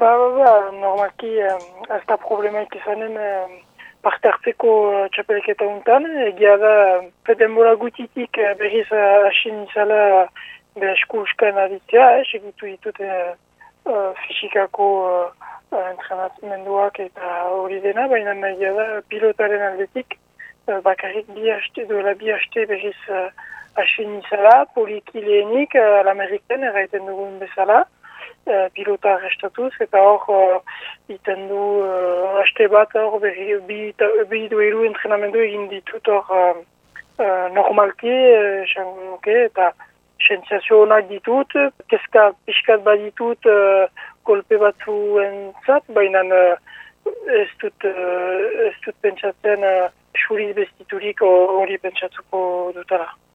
Ba, ba, ba, normalki ez da problemaik izanen parte hartzeko uh, txapelketa untan. Egia da, pedenbora gutitik uh, berriz hasin uh, izala beha esku uskan aditzea, eh, segitu ditut uh, fisikako uh, entrenamenduak eta hori dena, baina egia da pilotaren aldetik uh, bakarrik bi haste, duela bi haste berriz hasin uh, izala, poliki lehenik, uh, al-Ameriken erraiten dugun bezala, pilota arrestatuz, eta hor uh, iten du uh, haste bat hor berri bi, bi duelu entrenamendu egin ditut hor uh, uh, normalki, uh, okay, eta sensazio honak ditut, keska pixkat bat ditut uh, kolpe batzu entzat, baina uh, ez dut, uh, ez dut pentsatzen uh, suliz bestiturik hori pentsatuko dutara.